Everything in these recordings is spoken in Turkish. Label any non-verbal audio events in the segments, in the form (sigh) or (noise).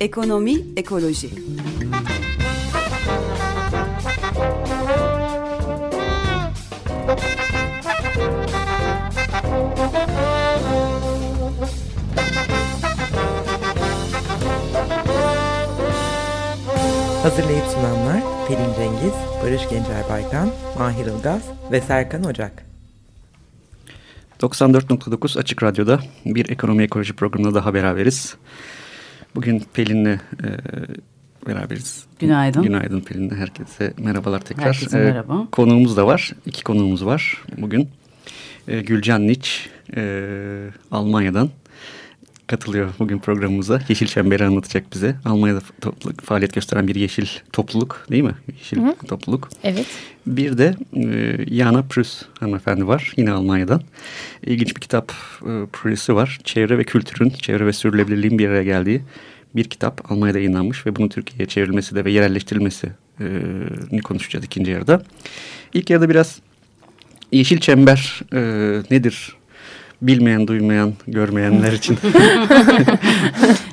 Ekonomi, ekoloji. Barış Gencer Baykan, Mahir Ilgaz ve Serkan Ocak. 94.9 Açık Radyo'da bir ekonomi ekoloji programında daha beraberiz. Bugün Pelin'le e, beraberiz. Günaydın. Günaydın Pelin'le. Herkese merhabalar tekrar. Herkese e, merhaba. Konuğumuz da var. İki konuğumuz var bugün. E, Gülcan Niç e, Almanya'dan katılıyor bugün programımıza. Yeşil Çember'i anlatacak bize. Almanya'da topluluk, faaliyet gösteren bir yeşil topluluk değil mi? Yeşil Hı topluluk. Evet. Bir de e, Yana Prus hanımefendi var yine Almanya'dan. İlginç bir kitap e, projesi var. Çevre ve kültürün, çevre ve sürdürülebilirliğin bir araya geldiği bir kitap Almanya'da yayınlanmış ve bunun Türkiye'ye çevrilmesi de ve yerelleştirilmesi e, ni konuşacağız ikinci yarıda. İlk yarıda biraz Yeşil Çember e, nedir? Bilmeyen, duymayan, görmeyenler için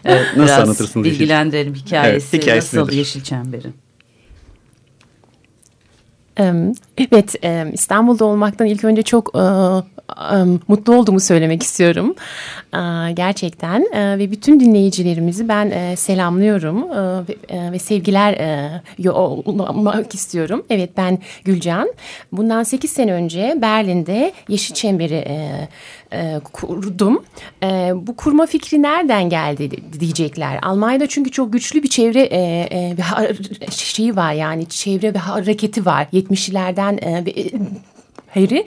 evet, (laughs) (laughs) nasıl anlatırsınız? Bilgilendirelim hikayesi, evet, nasıl? Yeşil Çember'in? Evet, İstanbul'da olmaktan ilk önce çok mutlu olduğumu söylemek istiyorum. Gerçekten ve bütün dinleyicilerimizi ben selamlıyorum ve sevgiler yollamak istiyorum. Evet ben Gülcan. Bundan 8 sene önce Berlin'de Yeşil Çember'i kurdum. Bu kurma fikri nereden geldi diyecekler. Almanya'da çünkü çok güçlü bir çevre şeyi var yani çevre ve hareketi var. 70'lerden beri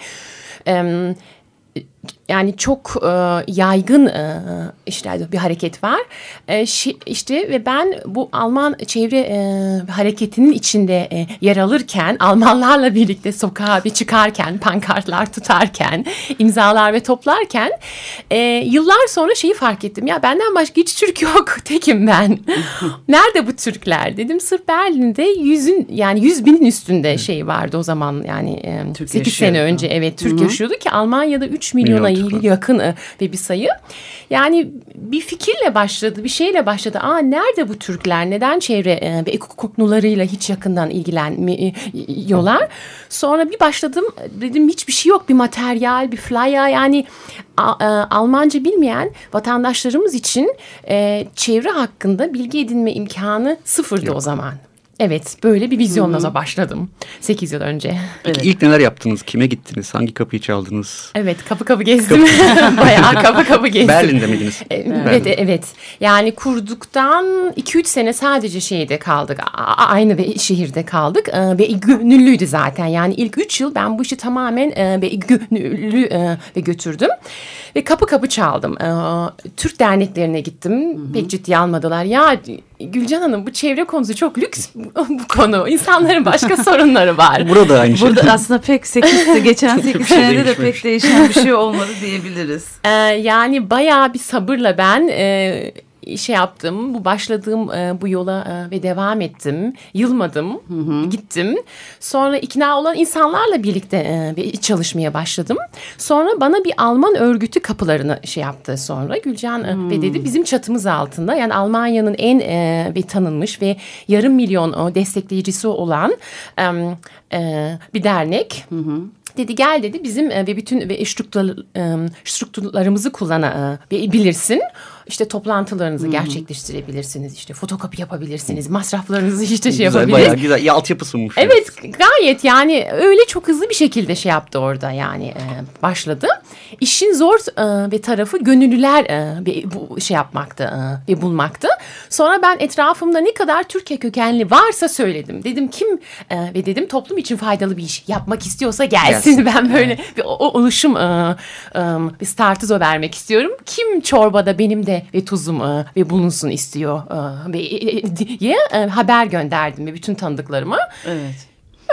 yani çok e, yaygın e, işte bir hareket var. E, şi, işte ve ben bu Alman çevre e, hareketinin içinde e, yer alırken Almanlarla birlikte sokağa bir çıkarken pankartlar tutarken imzalar ve toplarken e, yıllar sonra şeyi fark ettim. Ya benden başka hiç Türk yok. (laughs) Tekim ben. (laughs) Nerede bu Türkler dedim. Sırf Berlin'de yüzün yani yüz binin üstünde şey vardı o zaman yani e, 8 sene önce evet Türk Hı -hı. yaşıyordu ki Almanya'da 3 milyona Milyon yakın ve bir sayı. Yani bir fikirle başladı, bir şeyle başladı. Aa nerede bu Türkler? Neden çevre ve konularıyla hiç yakından ilgilenmiyorlar? Sonra bir başladım dedim hiçbir şey yok. Bir materyal, bir flyer yani Almanca bilmeyen vatandaşlarımız için çevre hakkında bilgi edinme imkanı sıfırdı yok. o zaman. Evet böyle bir vizyonla da başladım 8 yıl önce. Peki evet. ilk neler yaptınız? Kime gittiniz? Hangi kapıyı çaldınız? Evet kapı kapı gezdim. (laughs) Bayağı kapı kapı gezdim. Berlin'de miydiniz? Evet Berlin. evet. Yani kurduktan 2-3 sene sadece şeyde kaldık. Aynı ve şehirde kaldık. Ve gönüllüydü zaten. Yani ilk 3 yıl ben bu işi tamamen ve gönüllü ve götürdüm. Ve kapı kapı çaldım. Türk derneklerine gittim. Hı hı. Pek ciddiye almadılar. Ya Gülcan Hanım bu çevre konusu çok lüks (laughs) bu konu. İnsanların başka sorunları var. (laughs) Burada aynı şey. Burada (laughs) aslında pek 8 geçen 8 senede de pek değişen bir şey olmadı diyebiliriz. Ee, yani bayağı bir sabırla ben e, şey yaptım. Bu başladığım e, bu yola e, ve devam ettim. Yılmadım. Hı hı. Gittim. Sonra ikna olan insanlarla birlikte e, çalışmaya başladım. Sonra bana bir Alman örgütü kapılarını şey yaptı sonra. Gülcan e, ve dedi bizim çatımız altında yani Almanya'nın en e, ve tanınmış ve yarım milyon o destekleyicisi olan e, e, bir dernek. Hı hı dedi gel dedi bizim e, ve bütün ve struktur, e, strukturlarımızı kullanabilirsin. İşte toplantılarınızı hmm. gerçekleştirebilirsiniz. İşte fotokopi yapabilirsiniz. Masraflarınızı işte şey güzel, yapabilirsiniz. Bayağı güzel. Ya, altyapı sunmuş. Evet gayet yani öyle çok hızlı bir şekilde şey yaptı orada yani e, başladı. İşin zor e, ve tarafı gönüllüler e, bu şey yapmaktı e, ve bulmaktı. Sonra ben etrafımda ne kadar Türkiye kökenli varsa söyledim. Dedim kim e, ve dedim toplum için faydalı bir iş yapmak istiyorsa gelsin. gelsin. (laughs) Ben böyle evet. bir oluşum e, e, bir startizo vermek istiyorum. Kim çorbada benim de ve tuzum e, ve bulunsun istiyor e, ve e, diye e, haber gönderdim ve bütün tanıdıklarıma. Evet.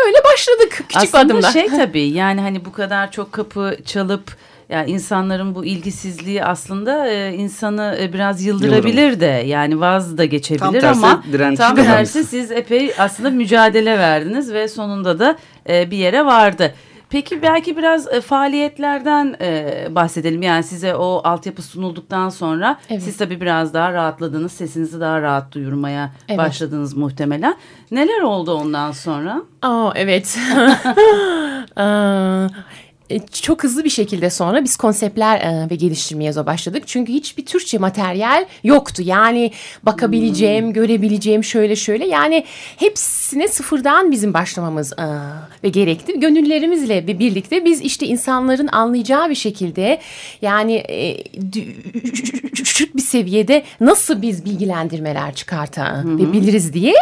Öyle başladık küçük Aslında adımla. Aslında şey (laughs) tabii yani hani bu kadar çok kapı çalıp yani insanların bu ilgisizliği aslında e, insanı e, biraz yıldırabilir Yıldırım. de yani vaz da geçebilir tam ama tam tersi siz epey aslında mücadele verdiniz ve sonunda da e, bir yere vardı. Peki belki biraz e, faaliyetlerden e, bahsedelim. Yani size o altyapı sunulduktan sonra evet. siz tabii biraz daha rahatladınız. Sesinizi daha rahat duyurmaya evet. başladınız muhtemelen. Neler oldu ondan sonra? Aa, evet. (laughs) E, çok hızlı bir şekilde sonra biz konseptler e, ve geliştirmeye başladık. Çünkü hiçbir Türkçe materyal yoktu. Yani bakabileceğim, hmm. görebileceğim şöyle şöyle. Yani hepsine sıfırdan bizim başlamamız e, ve gerekti. Gönüllerimizle ve birlikte biz işte insanların anlayacağı bir şekilde yani e, düşük bir seviyede nasıl biz bilgilendirmeler çıkartabiliriz diye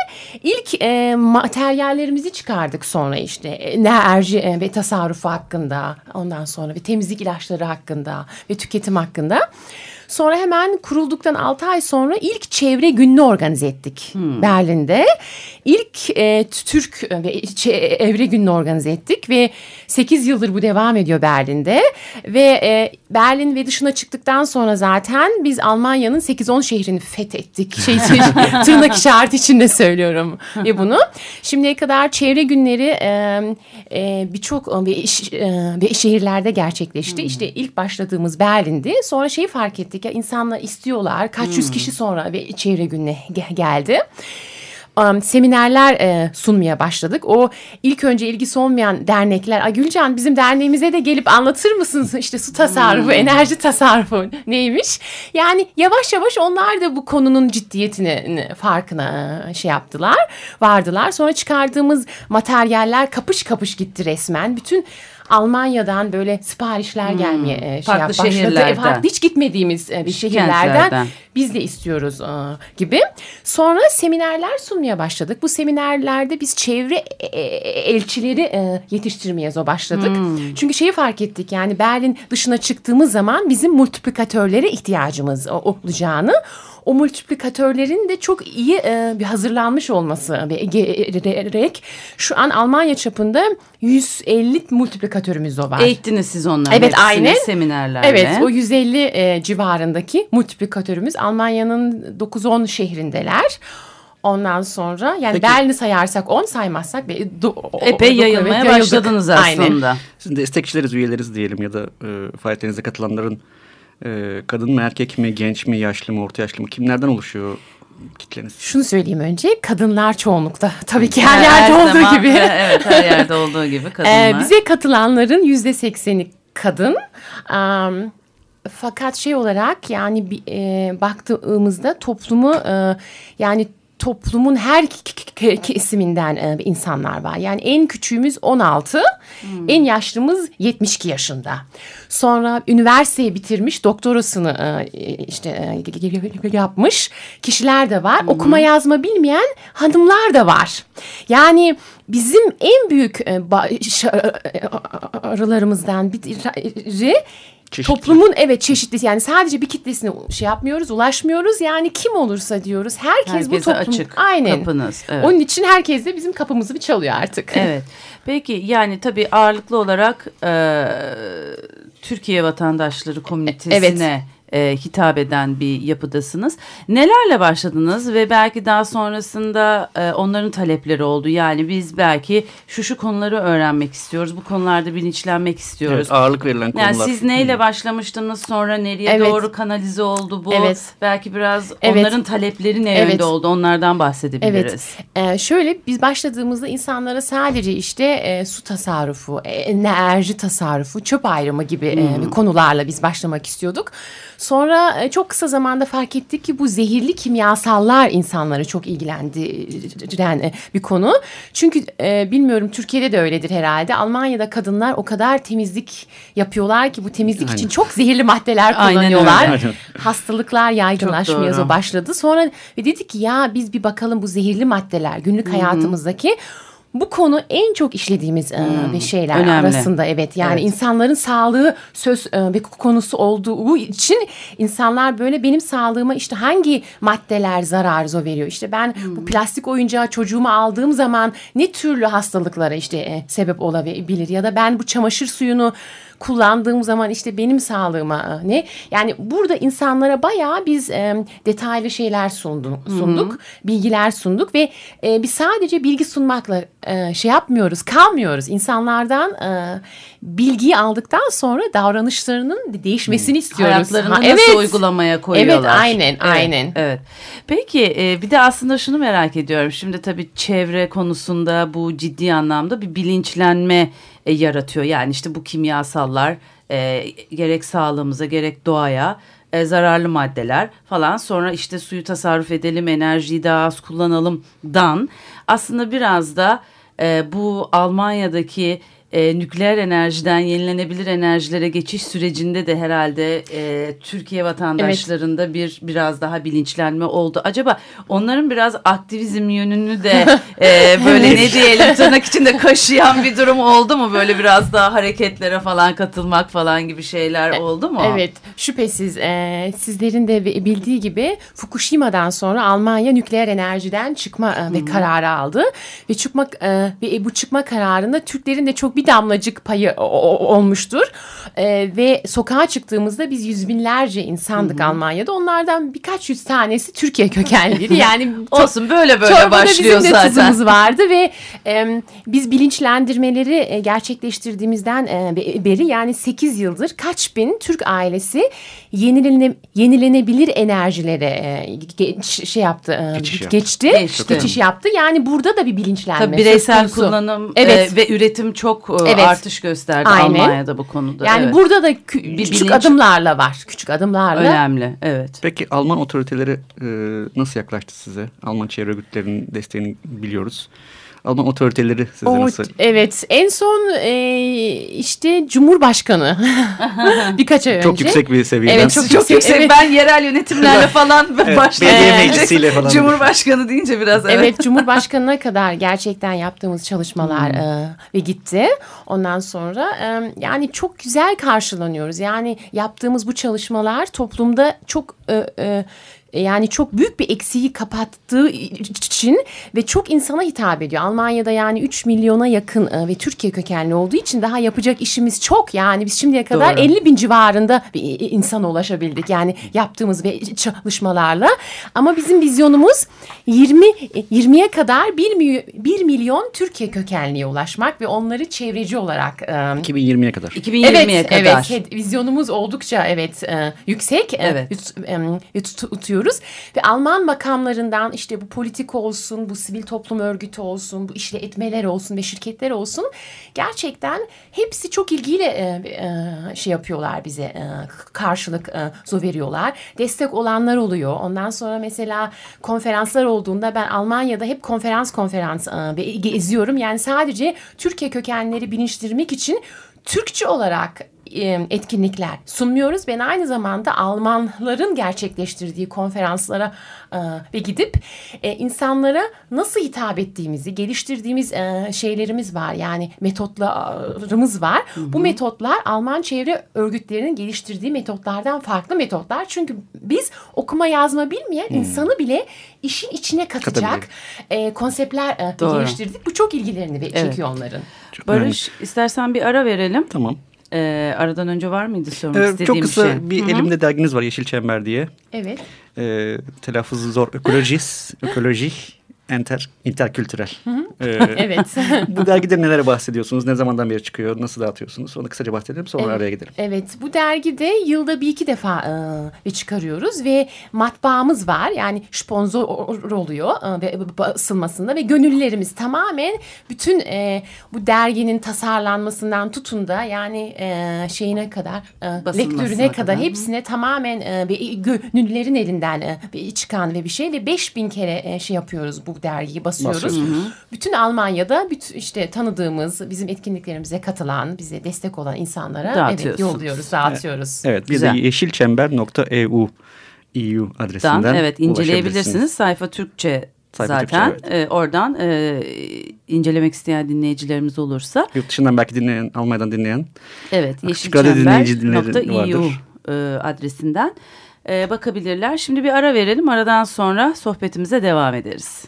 ilk e, materyallerimizi çıkardık sonra işte enerji e, ve tasarrufu hakkında ondan sonra ve temizlik ilaçları hakkında ve tüketim hakkında. Sonra hemen kurulduktan 6 ay sonra ilk çevre gününü organize ettik hmm. Berlin'de. İlk e, Türk ve çevre gününü organize ettik ve 8 yıldır bu devam ediyor Berlin'de. Ve e, Berlin ve dışına çıktıktan sonra zaten biz Almanya'nın 8-10 şehrini fethettik. Şey, (laughs) tırnak işareti içinde söylüyorum ve bunu. Şimdiye kadar çevre günleri e, e, birçok e, e, şehirlerde gerçekleşti. Hmm. İşte ilk başladığımız Berlin'di. Sonra şeyi fark ettik ya insanlar istiyorlar. Kaç hmm. yüz kişi sonra ve çevre gününe geldi um, seminerler e, sunmaya başladık. O ilk önce ilgisi olmayan dernekler, A Gülcan bizim derneğimize de gelip anlatır mısınız işte su tasarrufu, hmm. enerji tasarrufu neymiş? Yani yavaş yavaş onlar da bu konunun ciddiyetini farkına e, şey yaptılar, vardılar. Sonra çıkardığımız materyaller kapış kapış gitti resmen. Bütün Almanya'dan böyle siparişler hmm. gelmeye e, şey farklı yap, şehirlerden. Farklı, hiç gitmediğimiz e, bir şehirlerden biz de istiyoruz e, gibi. Sonra seminerler sunmaya başladık. Bu seminerlerde biz çevre elçileri yetiştirmeye başladık. Hmm. Çünkü şeyi fark ettik yani Berlin dışına çıktığımız zaman bizim multiplikatörlere ihtiyacımız olacağını o multiplikatörlerin de çok iyi e, bir hazırlanmış olması gerek. Şu an Almanya çapında 150 multiplikatörümüz o var. Eğittiniz siz onları. Evet aynı. Seminerlerle. Evet o 150 e, civarındaki multiplikatörümüz Almanya'nın 9-10 şehrindeler. Ondan sonra yani Peki. Berlin'i sayarsak 10 saymazsak do, epey yayılmaya evet, başladınız aslında. Aynen. Sizin destekçileriz, üyeleriz diyelim ya da e, faaliyetlerinize katılanların e, kadın mı, erkek mi, genç mi, yaşlı mı, orta yaşlı mı kimlerden oluşuyor kitleniz? Şunu söyleyeyim önce kadınlar çoğunlukta. (laughs) Tabii ki her, her yerde her olduğu gibi. evet her (laughs) yerde olduğu gibi kadınlar. Ee, bize katılanların yüzde sekseni kadın. Um, fakat şey olarak yani e, baktığımızda toplumu e, yani toplumun her kesiminden e, insanlar var. Yani en küçüğümüz 16, hmm. en yaşlımız 72 yaşında. Sonra üniversiteyi bitirmiş, doktorasını e, işte e, yapmış kişiler de var. Hmm. Okuma yazma bilmeyen hanımlar da var. Yani bizim en büyük arılarımızdan biri Çeşitli. Toplumun evet çeşitli yani sadece bir kitlesine şey yapmıyoruz, ulaşmıyoruz. Yani kim olursa diyoruz. Herkes Herkese bu toplum. açık Aynen. kapınız. Evet. Onun için herkes de bizim kapımızı bir çalıyor artık. (laughs) Evet. Peki yani tabii ağırlıklı olarak e, Türkiye vatandaşları komünitesine evet e, hitap eden bir yapıdasınız. Nelerle başladınız ve belki daha sonrasında e, onların talepleri oldu. Yani biz belki şu şu konuları öğrenmek istiyoruz. Bu konularda bilinçlenmek istiyoruz. Evet, ağırlık verilen konular. Yani siz neyle başlamıştınız sonra nereye evet. doğru kanalize oldu bu? Evet. Belki biraz evet. onların talepleri ne evet. yönde oldu onlardan bahsedebiliriz. Evet. Ee, şöyle biz başladığımızda insanlara sadece işte e, su tasarrufu, e, enerji tasarrufu, çöp ayrımı gibi hmm. e, konularla biz başlamak istiyorduk. Sonra e, çok kısa zamanda fark ettik ki bu zehirli kimyasallar insanları çok ilgilendiren e, bir konu. Çünkü e, bilmiyorum Türkiye'de de öyledir herhalde. Almanya'da kadınlar o kadar temizlik yapıyorlar ki bu temizlik Aynen. için çok zehirli maddeler kullanıyorlar. Aynen öyle. Hastalıklar yaygınlaşmaya başladı. Sonra ve dedik ki ya biz bir bakalım bu zehirli maddeler günlük Hı -hı. Bu konu en çok işlediğimiz e, hmm, bir şeyler önemli. arasında evet yani evet. insanların sağlığı söz e, bir konusu olduğu için insanlar böyle benim sağlığıma işte hangi maddeler zarar veriyor işte ben hmm. bu plastik oyuncağı çocuğuma aldığım zaman ne türlü hastalıklara işte e, sebep olabilir ya da ben bu çamaşır suyunu kullandığım zaman işte benim sağlığıma ne? Yani burada insanlara bayağı biz e, detaylı şeyler sunduk, sunduk, Hı -hı. bilgiler sunduk ve e, biz sadece bilgi sunmakla e, şey yapmıyoruz, kalmıyoruz. İnsanlardan e, bilgiyi aldıktan sonra davranışlarının değişmesini hmm. istiyoruz. Hayatlarını ha, nasıl evet. uygulamaya koyuyorlar. Evet, aynen, evet, aynen. Evet. Peki e, bir de aslında şunu merak ediyorum. Şimdi tabii çevre konusunda bu ciddi anlamda bir bilinçlenme e, yaratıyor. Yani işte bu kimyasallar e, gerek sağlığımıza gerek doğaya e, zararlı maddeler falan sonra işte suyu tasarruf edelim enerjiyi daha az kullanalım dan aslında biraz da e, bu Almanya'daki e, nükleer enerjiden yenilenebilir enerjilere geçiş sürecinde de herhalde e, Türkiye vatandaşlarında evet. bir biraz daha bilinçlenme oldu. Acaba onların biraz aktivizm yönünü de (laughs) e, böyle ne diyelim tırnak içinde kaşıyan bir durum oldu mu? Böyle biraz daha hareketlere falan katılmak falan gibi şeyler e, oldu mu? Evet şüphesiz e, sizlerin de bildiği gibi Fukushima'dan sonra Almanya nükleer enerjiden çıkma e, ve kararı aldı ve çıkma e, ve bu çıkma kararında Türklerin de çok bir damlacık payı olmuştur. E, ve sokağa çıktığımızda biz yüz binlerce insandık Hı -hı. Almanya'da. Onlardan birkaç yüz tanesi Türkiye kökenliydi. (laughs) Yani olsun böyle böyle başlıyor bizim zaten. Bizim de vardı ve e, biz bilinçlendirmeleri e, gerçekleştirdiğimizden e, beri yani 8 yıldır kaç bin Türk ailesi yenilene, yenilenebilir enerjilere e, şey yaptı, e, geçiş geçti, geçti. geçiş yaptı. Yani burada da bir bilinçlenme. Tabii bireysel kullanım evet. e, ve üretim çok evet. artış gösterdi Aynen. Almanya'da bu konuda. Yani evet. burada da kü bir küçük bilinç... adımlarla var. Küçük adımlarla. Önemli, evet. Peki Alman otoriteleri e, nasıl yaklaştı size? Alman çevre örgütlerinin desteğini biliyoruz. Alman otoriteleri size o, nasıl? Evet en son e, işte Cumhurbaşkanı (laughs) birkaç ay önce. Çok yüksek bir seviyeden. Evet çok, çok yüksek. Evet. Ben yerel yönetimlerle (laughs) falan evet, başladım. Belediye meclisiyle falan. Cumhurbaşkanı deyince biraz evet. Evet Cumhurbaşkanı'na kadar gerçekten yaptığımız çalışmalar hmm. e, ve gitti. Ondan sonra e, yani çok güzel karşılanıyoruz. Yani yaptığımız bu çalışmalar toplumda çok e, e, e, yani çok büyük bir eksiği kapattığı için ve çok insana hitap ediyor. Almanya'da yani 3 milyona yakın e, ve Türkiye kökenli olduğu için daha yapacak işimiz çok. Yani biz şimdiye kadar Doğru. 50 bin civarında bir insana ulaşabildik. Yani yaptığımız ve çalışmalarla. Ama bizim vizyonumuz 20 20'ye kadar 1, 1 milyon Türkiye kökenliye ulaşmak ve onları çevreci olarak 2020'ye kadar. 2020'ye evet, kadar. Evet, vizyonumuz oldukça evet yüksek. Evet. tutuyor yapıyoruz. Ve Alman makamlarından işte bu politik olsun, bu sivil toplum örgütü olsun, bu işletmeler olsun ve şirketler olsun gerçekten hepsi çok ilgiyle e, e, şey yapıyorlar bize e, karşılık e, veriyorlar. Destek olanlar oluyor. Ondan sonra mesela konferanslar olduğunda ben Almanya'da hep konferans konferans e, geziyorum. Yani sadece Türkiye kökenleri bilinçlendirmek için Türkçe olarak etkinlikler sunmuyoruz. Ben aynı zamanda Almanların gerçekleştirdiği konferanslara e, ve gidip e, insanlara nasıl hitap ettiğimizi geliştirdiğimiz şeylerimiz var. Yani metotlarımız var. Hı hı. Bu metotlar Alman çevre örgütlerinin geliştirdiği metotlardan farklı metotlar. Çünkü biz okuma yazma bilmeyen hı. insanı bile işin içine katacak e, konseptler e, geliştirdik. Bu çok ilgilerini evet. çekiyor onların. Çok Barış önemli. istersen bir ara verelim. Tamam. Ee, aradan önce var mıydı sormak ee, istediğim Çok kısa şey? bir Hı -hı. elimde derginiz var Yeşil Çember diye. Evet. Ee, telaffuzu zor. Ökolojis, (laughs) ökoloji, enter, interkültürel. Ee, (laughs) evet. (laughs) bu dergide nelere bahsediyorsunuz? Ne zamandan beri çıkıyor? Nasıl dağıtıyorsunuz? Onu kısaca bahsedelim sonra evet, araya gidelim. Evet. Bu dergide yılda bir iki defa e, çıkarıyoruz ve matbaamız var. Yani sponsor oluyor e, ve basılmasında ve gönüllülerimiz tamamen bütün e, bu derginin tasarlanmasından tutun da yani e, şeyine kadar e, lektörüne kadar, kadar hepsine tamamen e, ve gönüllülerin elinden e, çıkan ve bir şey ve 5000 kere e, şey yapıyoruz bu dergiyi basıyoruz. Bütün Almanya'da bütün işte tanıdığımız bizim etkinliklerimize katılan, bize destek olan insanlara evet yolluyoruz, dağıtıyoruz. Evet, evet bir de yeşilçember.eu EU adresinden Dan, evet inceleyebilirsiniz. Sayfa Türkçe Sayfa zaten Türkçe, evet. e, oradan e, incelemek isteyen dinleyicilerimiz olursa. Yurt dışından belki dinleyen, Almanya'dan dinleyen. Evet, yeşilçember.eu e, adresinden e, bakabilirler. Şimdi bir ara verelim. Aradan sonra sohbetimize devam ederiz.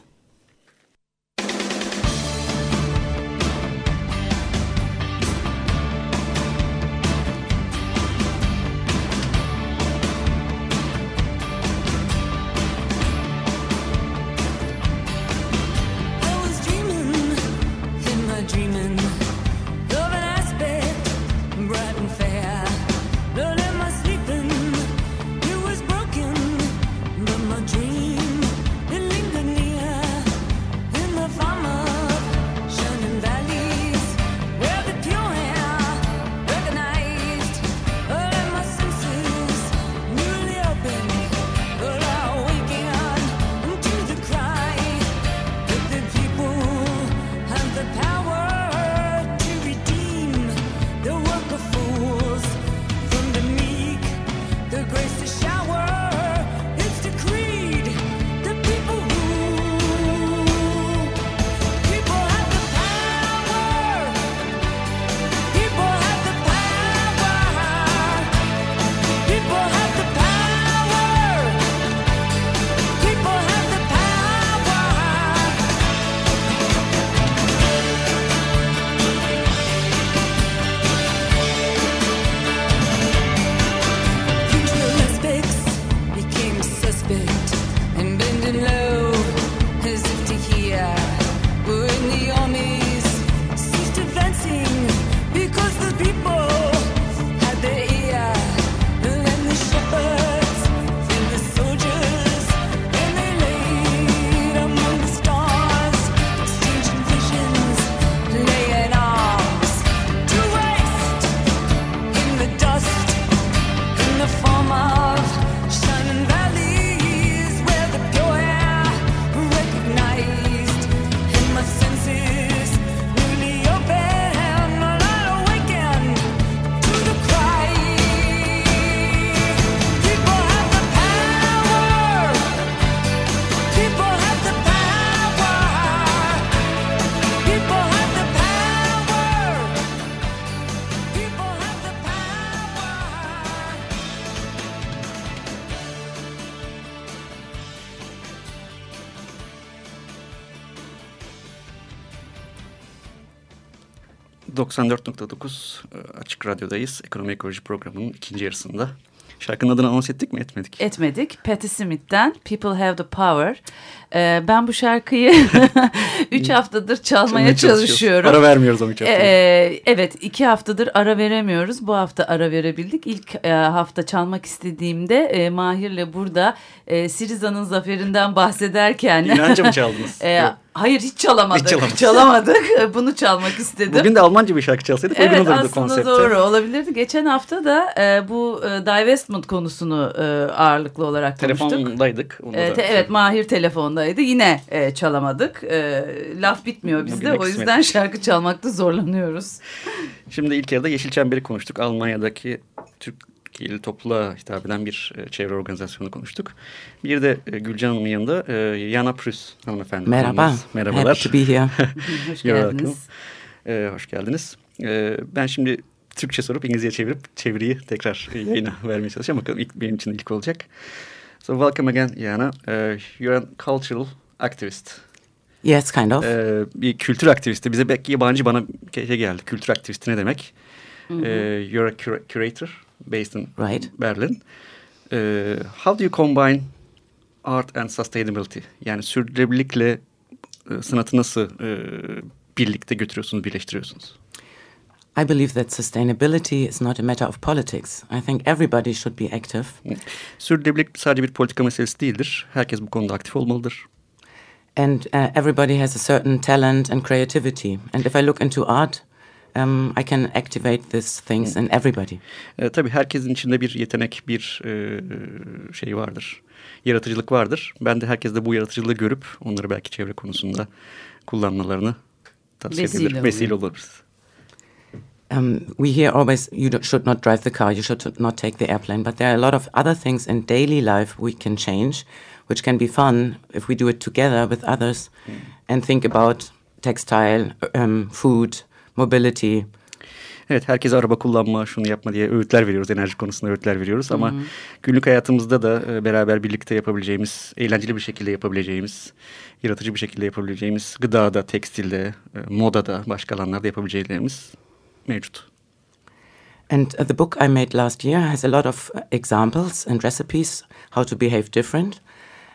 94.9 e, Açık Radyo'dayız. Ekonomi Ekoloji programının ikinci yarısında. Şarkının adını anons ettik mi etmedik? Etmedik. Patti Smith'ten People Have the Power. Ee, ben bu şarkıyı (laughs) üç haftadır çalmaya çalışıyorum. Ara vermiyoruz o üç haftadır. Ee, evet iki haftadır ara veremiyoruz. Bu hafta ara verebildik. İlk e, hafta çalmak istediğimde e, Mahir'le burada e, Siriza'nın zaferinden bahsederken... İnanca mı çaldınız? (laughs) e, Hayır hiç çalamadık. Hiç çalamadık. çalamadık. (laughs) Bunu çalmak istedim. Bugün de Almanca bir şarkı çalsaydık evet, uygun olurdu aslında konsepte. doğru olabilirdi. Geçen hafta da e, bu e, divestment konusunu e, ağırlıklı olarak konuştuk. Telefondaydık. Onu E, te- evet Mahir telefondaydı. Yine e, çalamadık. E, laf bitmiyor bizde. O yüzden şarkı çalmakta zorlanıyoruz. Şimdi ilk yarıda Yeşil Çember'i konuştuk. Almanya'daki Türkiye'li topluluğa hitap eden bir e, çevre organizasyonu konuştuk. Bir de e, Gülcan Hanım'ın yanında e, Yana Prüs hanımefendi. Merhaba. Hanımız. Merhabalar. Happy to be here. (laughs) Hoş geldiniz. E, hoş geldiniz. E, ben şimdi Türkçe sorup İngilizce çevirip çeviriyi tekrar yayına (laughs) vermeye çalışacağım. Bakalım ilk, benim için ilk olacak. So welcome again Yana. Uh, you're a cultural activist. Yes, kind of. Ee, bir kültür aktivisti. Bize belki yabancı bana şey geldi. Kültür aktivisti ne demek? Ee, you're a cura- curator based in Right. Berlin. Ee, how do you combine art and sustainability? Yani sürdürülebilirlikle e, sanatı nasıl e, birlikte götürüyorsunuz, birleştiriyorsunuz? I believe that sustainability is not a matter of politics. I think everybody should be active. Sürdürülebilirlik sadece bir politika meselesi değildir. Herkes bu konuda aktif olmalıdır. And uh, everybody has a certain talent and creativity. And if I look into art, um, I can activate these things in everybody. E, tabii herkesin içinde bir yetenek, bir e, şey vardır. Yaratıcılık vardır. Ben de herkeste bu yaratıcılığı görüp onları belki çevre konusunda kullanmalarını tavsiye Vesile edebilirim. Vesile oluruz. Um, we hear always you don't, should not drive the car, you should not take the airplane. But there are a lot of other things in daily life we can change, which can be fun if we do it together with others and think about textile, um, food, mobility. Evet herkese araba kullanma, şunu yapma diye öğütler veriyoruz. Enerji konusunda öğütler veriyoruz. Ama günlük hayatımızda da e, beraber birlikte yapabileceğimiz, eğlenceli bir şekilde yapabileceğimiz, yaratıcı bir şekilde yapabileceğimiz, gıdada, tekstilde, e, modada, başka alanlarda yapabileceğimiz mevcut. And uh, the book I made last year has a lot of uh, examples and recipes how to behave different.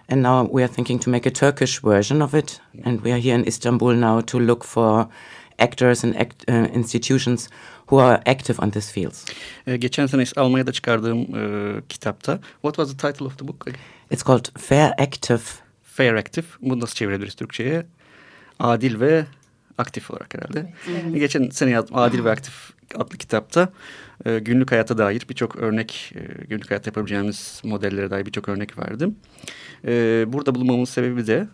And now we are thinking to make a Turkish version of it. And we are here in Istanbul now to look for actors and act, uh, institutions who are active on these fields. E, geçen sene Almanya'da çıkardığım e, kitapta What was the title of the book? It's called Fair Active. Fair Active. Bunu nasıl çevirebiliriz Türkçe'ye? Adil ve aktif olarak herhalde. Evet. Geçen sene yazdım Adil ve Aktif adlı kitapta e, günlük hayata dair birçok örnek, e, günlük hayatta yapabileceğimiz modellere dair birçok örnek verdim. E, burada bulunmamın sebebi de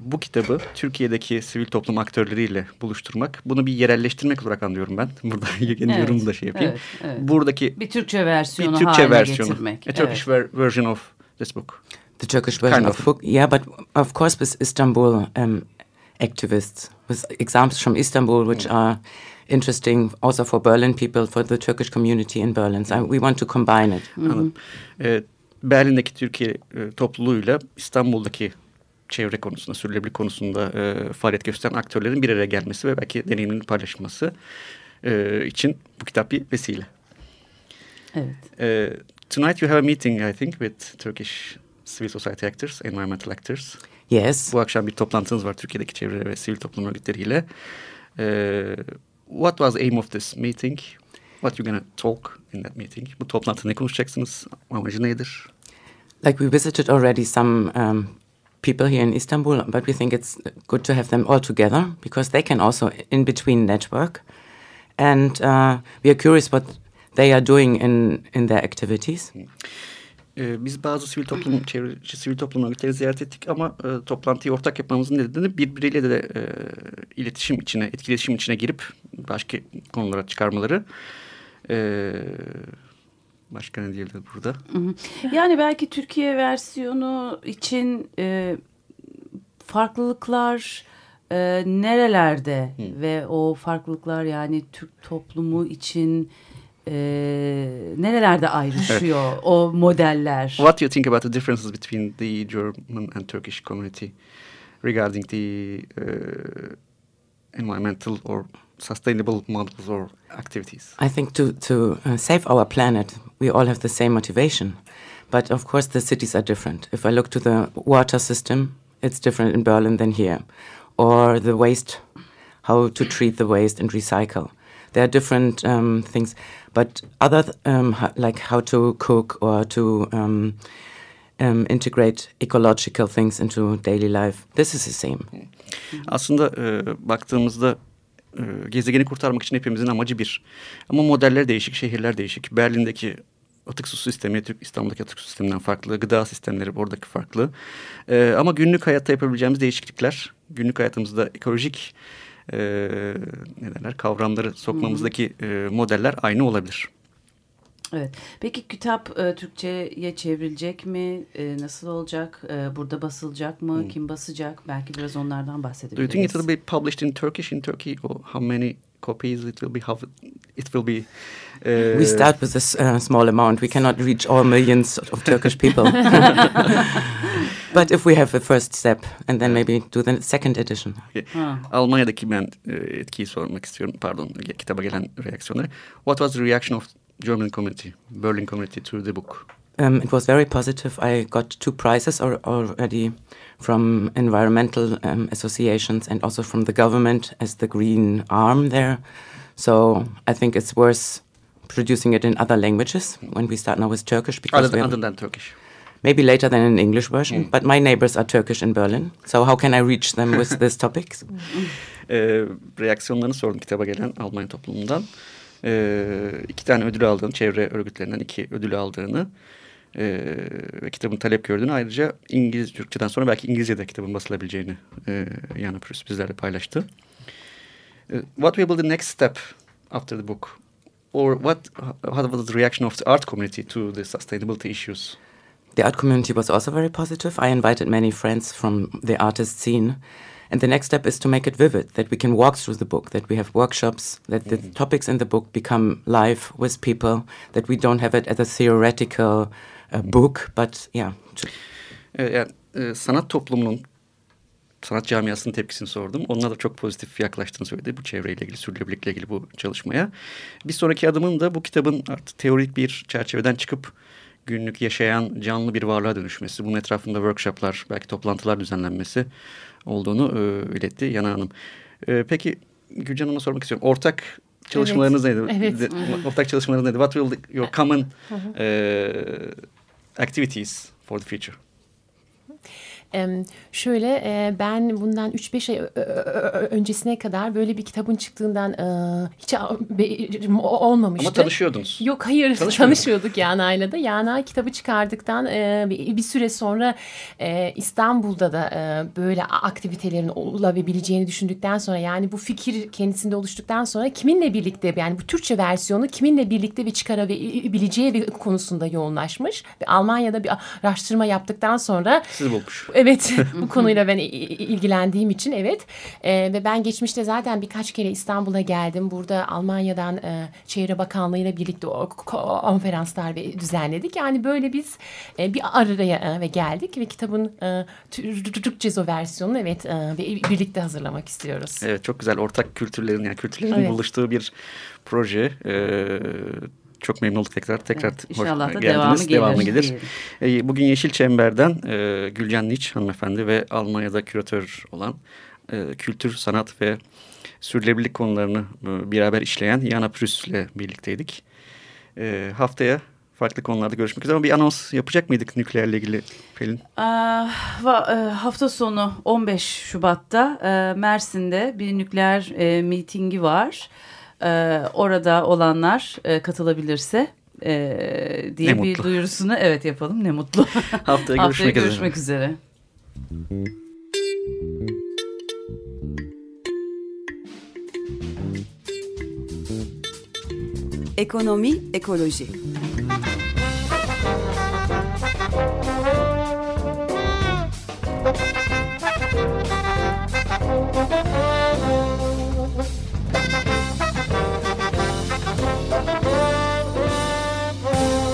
bu kitabı Türkiye'deki sivil toplum aktörleriyle buluşturmak. Bunu bir yerelleştirmek olarak anlıyorum ben. (laughs) Burada kendi evet, yorumumu da şey yapayım. Evet, evet. Buradaki bir Türkçe versiyonu bir Türkçe haline versiyonu, getirmek. A Turkish evet. version of this book. The Turkish version kind of. of book, yeah, but of course with Istanbul um, activists, with examples from Istanbul, which mm. are interesting also for Berlin people, for the Turkish community in Berlin. So we want to combine it. Mm -hmm. Berlin'deki Türkiye e, topluluğuyla İstanbul'daki çevre konusunda, sürdürülebilirlik konusunda e, faaliyet gösteren aktörlerin bir araya gelmesi ve belki deneyiminin paylaşılması e, için bu kitap bir vesile. Evet. E, tonight you have a meeting, I think, with Turkish civil society actors, environmental actors. Yes. Bu akşam bir toplantınız var Türkiye'deki çevre ve sivil toplum örgütleriyle. Uh, what was the aim of this meeting? What you gonna talk in that meeting? Bu toplantıda ne konuşacaksınız? Amacı nedir? Like we visited already some um, people here in Istanbul, but we think it's good to have them all together because they can also in between network. And uh, we are curious what they are doing in, in their activities. Hmm. e, biz bazı sivil toplum (clears throat) çevreci sivil toplum örgütleri ziyaret ettik ama e, toplantıyı ortak yapmamızın nedeni birbiriyle de e, iletişim içine, etkileşim içine girip başka konulara çıkarmaları. E, başka ne diyebiliriz burada? Yani belki Türkiye versiyonu için e, farklılıklar e, nerelerde Hı. ve o farklılıklar yani Türk toplumu için e, nerelerde ayrışıyor evet. o modeller? What do you think about the differences between the German and Turkish community regarding the uh, environmental or sustainable models or activities? I think to to uh, save our planet, we all have the same motivation, but of course the cities are different. If I look to the water system, it's different in Berlin than here, or the waste, how to treat the waste and recycle. There are different um, things, but other um, like how to cook or to um, um, integrate ecological things into daily life. This is the same. Aslında e, baktığımızda gezegeni kurtarmak için hepimizin amacı bir. Ama modeller değişik, şehirler değişik. Berlin'deki atık su sistemi Türk İstanbul'daki atık su sisteminden farklı. Gıda sistemleri oradaki farklı. E, ama günlük hayatta yapabileceğimiz değişiklikler, günlük hayatımızda ekolojik e, ne derler kavramları sokmamızdaki e, modeller aynı olabilir. Evet. Peki kitap e, Türkçe'ye çevrilecek mi? E, nasıl olacak? E, burada basılacak mı? Hmm. Kim basacak? Belki biraz onlardan bahsedebiliriz. Do you think it will be published in Turkish in Turkey or how many copies it will be? How it will be? Uh, we start with a uh, small amount. We cannot reach all millions of Turkish people. (laughs) (laughs) But if we have a first step and then maybe do the second edition. Ha. Almanya'daki ben e, etkiyi sormak istiyorum. Pardon kitaba gelen reaksiyonları. What was the reaction of German community, Berlin community to the book? Um, it was very positive. I got two prizes already from environmental um, associations and also from the government as the green arm there. So I think it's worth producing it in other languages when we start now with Turkish. Because other, than, other than Turkish maybe later than an English version. Mm. But my neighbors are Turkish in Berlin. So how can I reach them with (laughs) these topics? Ee, reaksiyonlarını sordum kitaba gelen Almanya toplumundan. Ee, iki tane ödül aldığını, çevre örgütlerinden iki ödül aldığını e, ve kitabın talep gördüğünü ayrıca İngiliz, Türkçeden sonra belki İngilizce'de kitabın basılabileceğini e, Yana Prus bizlerle paylaştı. What will be the next step after the book? Or what, what was the reaction of the art community to the sustainability issues? The art community was also very positive. I invited many friends from the artist scene. And the next step is to make it vivid, that we can walk through the book, that we have workshops, that the mm-hmm. topics in the book become live with people, that we don't have it as a theoretical uh, book, but yeah. Yani, e, sanat toplumunun sanat camiasının tepkisini sordum. Onlar da çok pozitif yaklaştığını söyledi bu çevreyle ilgili, sürdürülebilirlikle ilgili bu çalışmaya. Bir sonraki adımın da bu kitabın artık teorik bir çerçeveden çıkıp günlük yaşayan canlı bir varlığa dönüşmesi, bunun etrafında workshoplar, belki toplantılar düzenlenmesi olduğunu e, iletti Yana Hanım. E, peki Gülcan Hanım'a sormak istiyorum. Ortak çalışmalarınız evet. neydi? Evet. De, ortak çalışmalarınız neydi? What will your common uh, activities for the future? Şöyle ben bundan 3-5 ay öncesine kadar böyle bir kitabın çıktığından hiç olmamıştı. Ama tanışıyordunuz. Yok hayır tanışıyorduk Yana'yla da. Yana kitabı çıkardıktan bir süre sonra İstanbul'da da böyle aktivitelerin olabileceğini düşündükten sonra yani bu fikir kendisinde oluştuktan sonra kiminle birlikte yani bu Türkçe versiyonu kiminle birlikte ve çıkarabileceği konusunda yoğunlaşmış. Ve Almanya'da bir araştırma yaptıktan sonra Siz bulmuş. Evet (laughs) bu konuyla ben ilgilendiğim için evet e, ve ben geçmişte zaten birkaç kere İstanbul'a geldim. Burada Almanya'dan e, Çevre Bakanlığı ile birlikte o konferanslar ve düzenledik. Yani böyle biz e, bir araya e, ve geldik ve kitabın e, Türkçe versiyonunu evet e, birlikte hazırlamak istiyoruz. Evet çok güzel ortak kültürlerin yani kültürlerin evet. buluştuğu bir proje. E, çok memnun olduk tekrar. Tekrar evet, inşallah hoş da geldiniz. devamı gelir. Devamı gelir. Bugün Yeşil Çember'den e, Gülcan Niç hanımefendi ve Almanya'da küratör olan e, kültür, sanat ve sürdürülebilirlik konularını e, beraber işleyen Yana Prüs ile birlikteydik. E, haftaya farklı konularda görüşmek üzere ama bir anons yapacak mıydık nükleerle ilgili Pelin? hafta sonu 15 Şubat'ta Mersin'de bir nükleer mitingi var e, orada olanlar e, katılabilirse e, diye ne bir mutlu. duyurusunu evet yapalım ne mutlu. (laughs) (laughs) Haftaya görüşmek, Haftaya görüşmek üzere. Ekonomi, ekoloji.